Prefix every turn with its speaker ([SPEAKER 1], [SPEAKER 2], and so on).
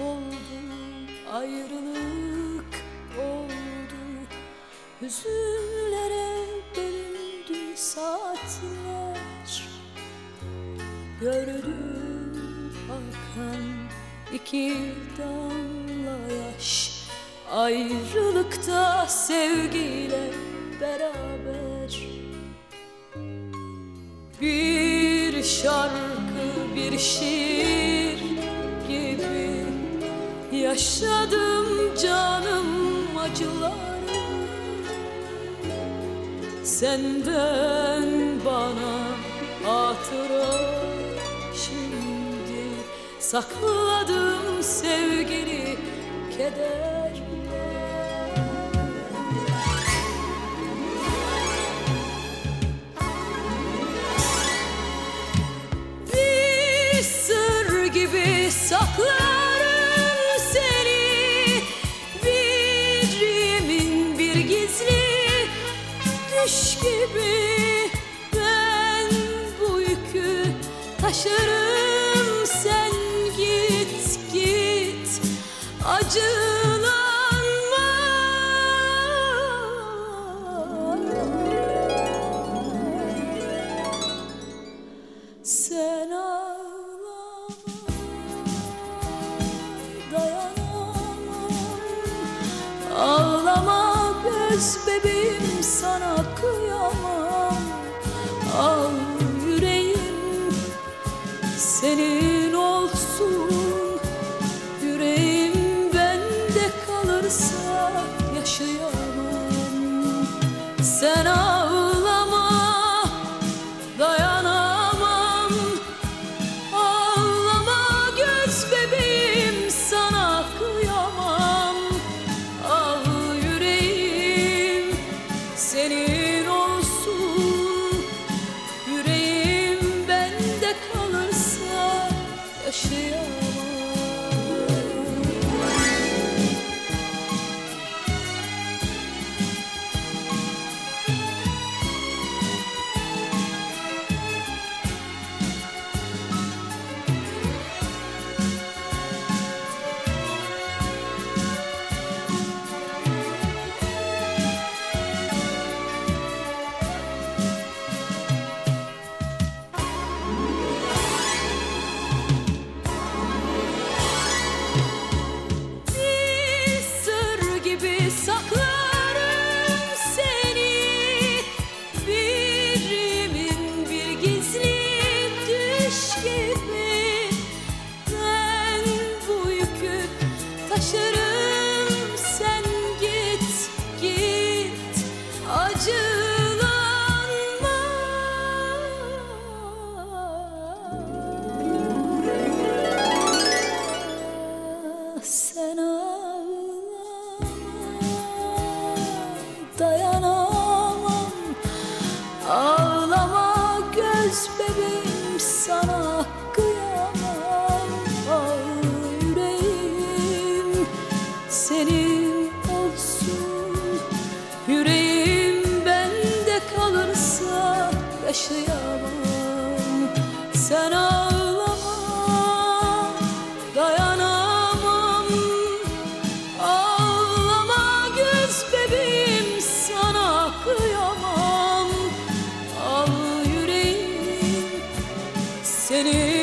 [SPEAKER 1] oldu ayrılık oldu. Hüzünlere bölündü saatler. Gördüm akan iki damla yaş. Ayrılıkta sevgiyle beraber. Bir şarkı bir şiir. Yaşadım canım acıları. Senden bana hatıra şimdi. Sakladım sevgili kederle. Bir sır gibi saklarım düş gibi Ben bu yükü taşırım. Sen git git Acılanma sen ağlama dayanamam. Ağlama göz bebeğim Sen ağlama Sen ağlama dayanamam. Ağlama göz bebeğim sana kıyamam. Al yüreğim seni